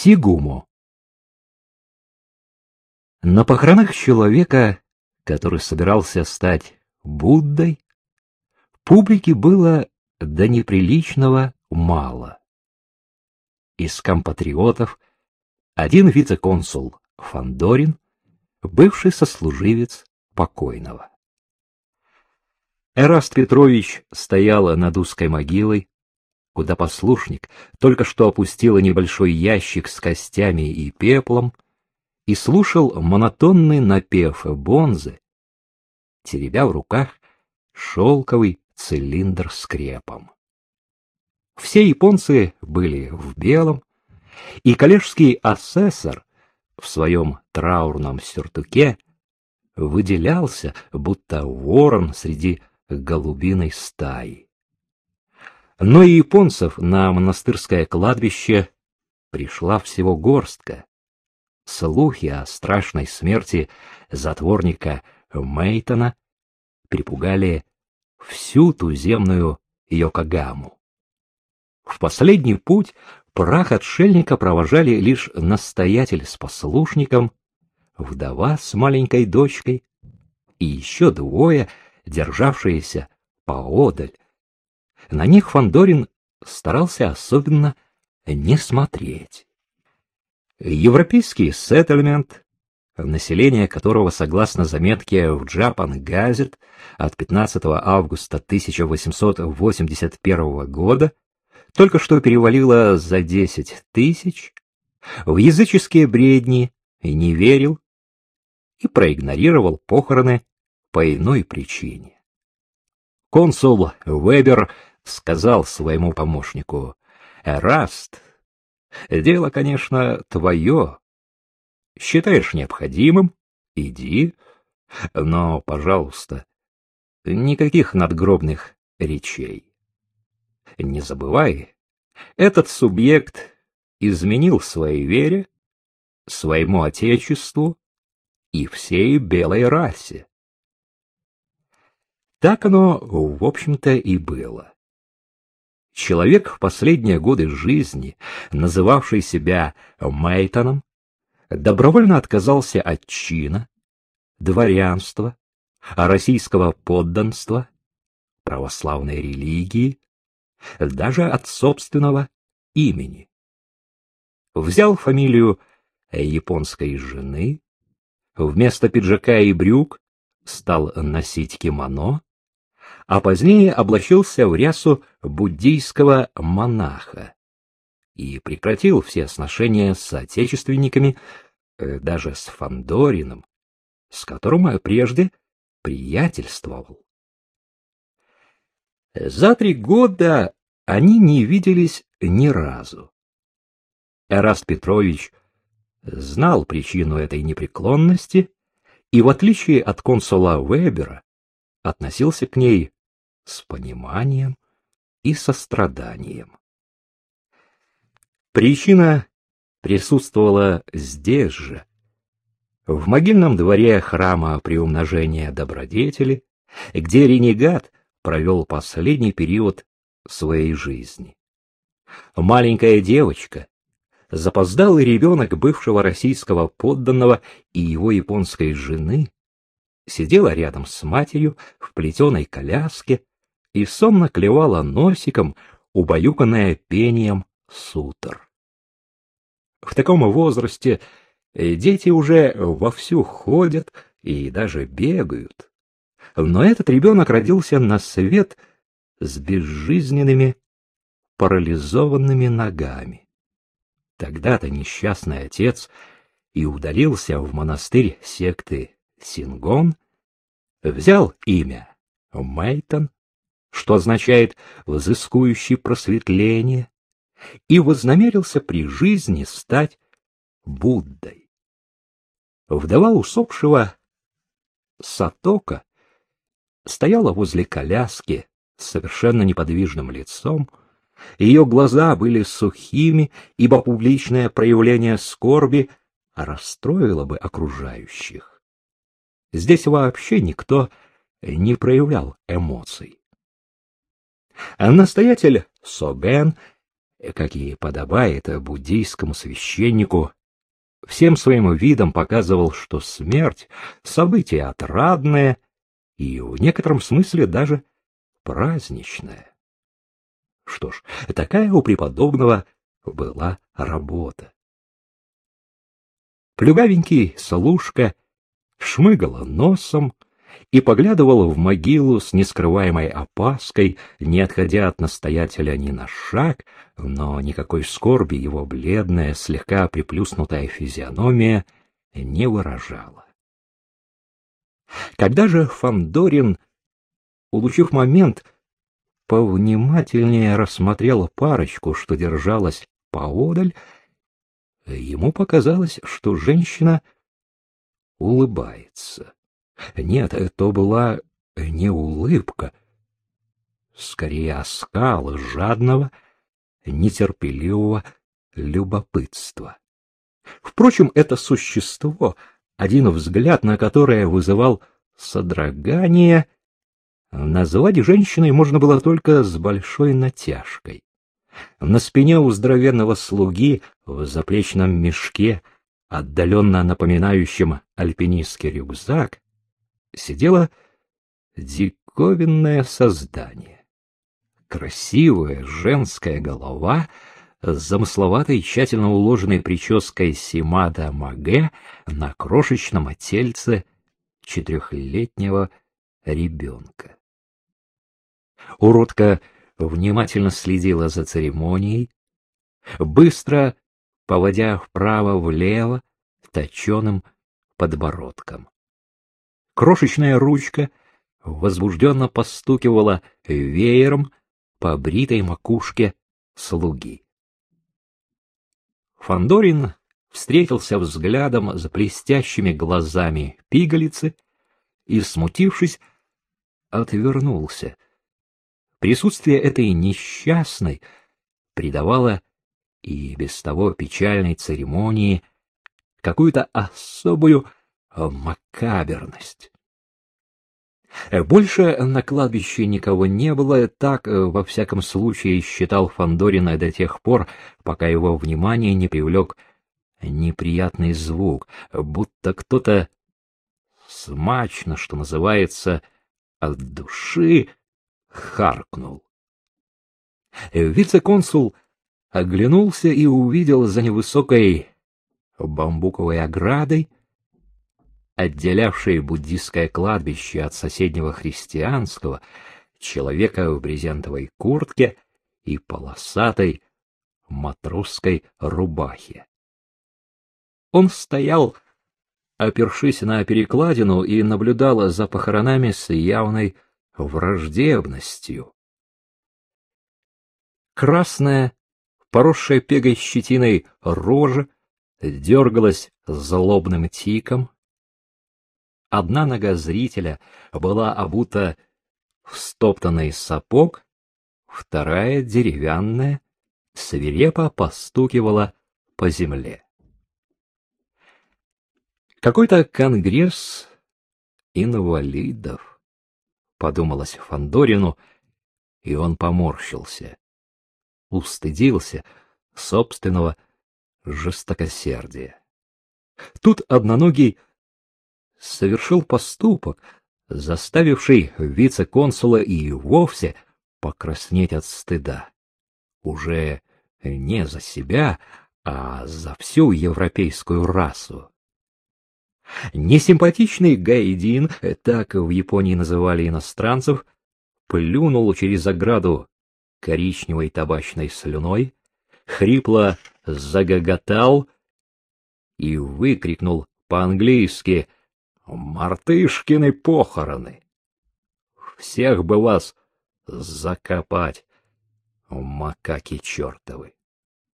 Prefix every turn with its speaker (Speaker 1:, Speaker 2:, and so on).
Speaker 1: Сигумо. На похоронах человека, который собирался стать Буддой, публики было до неприличного мало. Из компатриотов один вице-консул Фандорин, бывший сослуживец покойного. Эраст Петрович стоял над узкой могилой, куда послушник только что опустил небольшой ящик с костями и пеплом и слушал монотонный напев бонзы, теребя в руках шелковый цилиндр с крепом. Все японцы были в белом, и коллежский асессор в своем траурном сюртуке выделялся, будто ворон среди голубиной стаи. Но и японцев на монастырское кладбище пришла всего горстка. Слухи о страшной смерти затворника Мейтона припугали всю туземную Йокогаму. В последний путь прах отшельника провожали лишь настоятель с послушником, вдова с маленькой дочкой и еще двое, державшиеся поодаль на них Фандорин старался особенно не смотреть. Европейский сеттельмент, население которого, согласно заметке в Japan Gazette от 15 августа 1881 года, только что перевалило за 10 тысяч, в языческие бредни не верил и проигнорировал похороны по иной причине. Консул Вебер сказал своему помощнику, «Эраст, дело, конечно, твое. Считаешь необходимым? Иди. Но, пожалуйста, никаких надгробных речей. Не забывай, этот субъект изменил своей вере, своему отечеству и всей белой расе. Так оно, в общем-то, и было. Человек в последние годы жизни, называвший себя Мейтоном, добровольно отказался от чина, дворянства, российского подданства, православной религии, даже от собственного имени. Взял фамилию японской жены, вместо пиджака и брюк стал носить кимоно, а позднее облачился в рясу буддийского монаха и прекратил все сношения с отечественниками, э, даже с Фандорином, с которым прежде приятельствовал. За три года они не виделись ни разу. Эраст Петрович знал причину этой непреклонности и, в отличие от консула Вебера, относился к ней с пониманием и состраданием. Причина присутствовала здесь же, в могильном дворе храма приумножения добродетели, где ренегат провел последний период своей жизни. Маленькая девочка, запоздалый ребенок бывшего российского подданного и его японской жены, сидела рядом с матерью в плетеной коляске и сонно клевала носиком, убаюканная пением сутр. В таком возрасте дети уже вовсю ходят и даже бегают. Но этот ребенок родился на свет с безжизненными, парализованными ногами. Тогда-то несчастный отец и удалился в монастырь секты Сингон, взял имя Мейтон, что означает «взыскующий просветление», и вознамерился при жизни стать Буддой. Вдова усопшего Сатока стояла возле коляски с совершенно неподвижным лицом, ее глаза были сухими, ибо публичное проявление скорби расстроило бы окружающих. Здесь вообще никто не проявлял эмоций. Настоятель Соген как и подобает буддийскому священнику, всем своим видом показывал, что смерть — событие отрадное и в некотором смысле даже праздничное. Что ж, такая у преподобного была работа. Плюгавенький Слушка шмыгала носом и поглядывал в могилу с нескрываемой опаской, не отходя от настоятеля ни на шаг, но никакой скорби его бледная, слегка приплюснутая физиономия не выражала. Когда же Фандорин, улучив момент, повнимательнее рассмотрел парочку, что держалась поодаль, ему показалось, что женщина улыбается. Нет, это была не улыбка, скорее оскал жадного, нетерпеливого любопытства. Впрочем, это существо, один взгляд на которое вызывал содрогание, назвать женщиной можно было только с большой натяжкой. На спине у здоровенного слуги в заплечном мешке, отдаленно напоминающем альпинистский рюкзак, сидело диковинное создание. Красивая женская голова с замысловатой тщательно уложенной прической Симада Маге на крошечном тельце четырехлетнего ребенка. Уродка внимательно следила за церемонией, быстро поводя вправо-влево точеным подбородком. Крошечная ручка возбужденно постукивала веером по бритой макушке слуги. Фандорин встретился взглядом с блестящими глазами пигалицы и, смутившись, отвернулся. Присутствие этой несчастной придавало и без того печальной церемонии какую-то особую макаберность. Больше на кладбище никого не было, так, э, во всяком случае, считал Фандорина до тех пор, пока его внимание не привлек неприятный звук, будто кто-то смачно, что называется, от души харкнул. Вице-консул оглянулся и увидел за невысокой бамбуковой оградой отделявшей буддистское кладбище от соседнего христианского, человека в брезентовой куртке и полосатой матросской рубахе. Он стоял, опершись на перекладину, и наблюдал за похоронами с явной враждебностью. Красная, поросшая пегой щетиной рожа дергалась злобным тиком, Одна нога зрителя была обута в стоптанный сапог, вторая, деревянная, свирепо постукивала по земле. Какой-то конгресс инвалидов, подумалось Фандорину, и он поморщился, устыдился собственного жестокосердия. Тут одноногий совершил поступок, заставивший вице-консула и вовсе покраснеть от стыда. Уже не за себя, а за всю европейскую расу. Несимпатичный Гайдин, так в Японии называли иностранцев, плюнул через ограду коричневой табачной слюной, хрипло загоготал и выкрикнул по-английски Мартышкины похороны. Всех бы вас закопать, макаки чертовы.